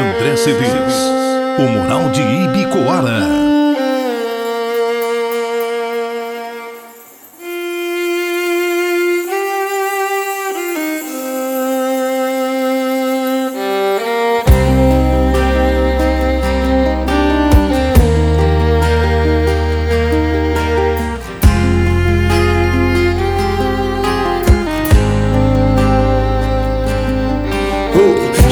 André CDs, o moral de Ibicoara.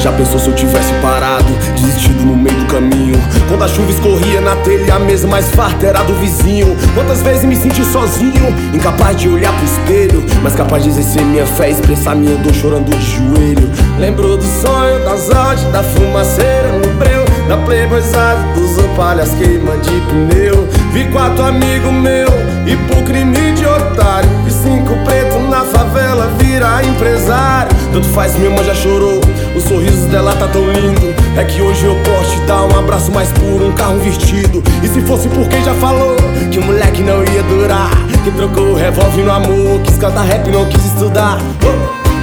Já pensou se eu tivesse parado, desistido no meio do caminho? Quando a chuva escorria na telha, a mesa mais farta era do vizinho. Quantas vezes me senti sozinho, incapaz de olhar pro espelho, mas capaz de exercer minha fé, expressar minha dor chorando de joelho. Lembro do sonho, das odds, da fumaceira no breu, da playboyzada, dos opalhas queima de pneu. Vi quatro amigos meu e por crime de otário, vi cinco pretos na favela virar empresário. Tanto faz, minha mãe já chorou. Sorriso dela tá tão lindo. É que hoje eu posso te dar um abraço mais puro, um carro vestido. E se fosse por quem já falou que o moleque não ia durar, que trocou o revólver no amor, quis cantar rap, não quis estudar.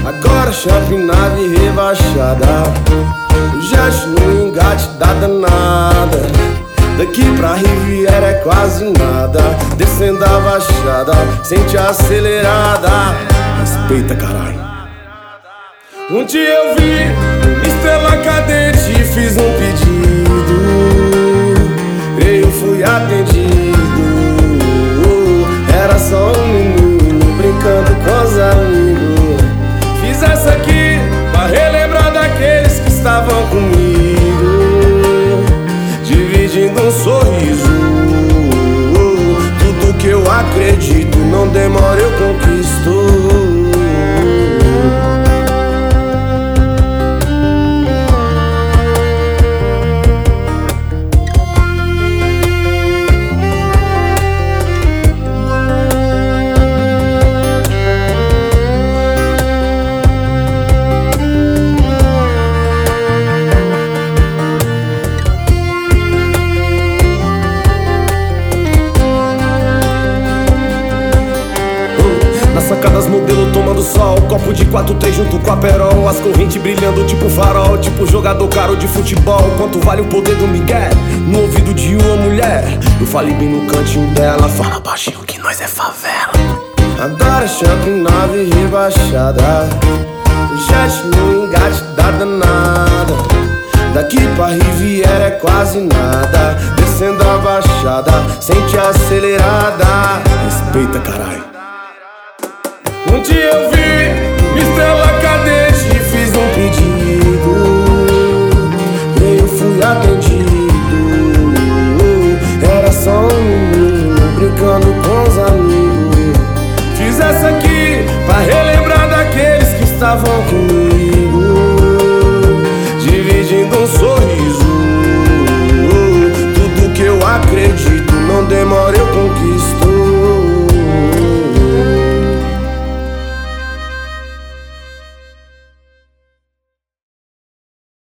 Agora shopping nave rebaixada. O jet no engate da danada. Daqui pra Riviera é quase nada. Descendo a baixada, sente acelerada. Respeita, caralho. Um dia eu vi estrela cadente fiz um pedido. Eu fui atendido. Era só um menino brincando com os amigos. Fiz essa aqui pra relembrar daqueles que estavam comigo. Dividindo um sorriso. Tudo que eu acredito, não demora, eu conquisto. Sacadas modelo tomando sol. Copo de 4T junto com a perol. As correntes brilhando tipo farol Tipo jogador caro de futebol. Quanto vale o poder do Miguel? No ouvido de uma mulher. Eu falei bem no cantinho dela Fala baixinho que nós é favela. Agora shopping nave rebaixada. Jet no engate da danada. Daqui pra Riviera é quase nada. Descendo a baixada, sente acelerada. Respeita caralho dia eu vi estrela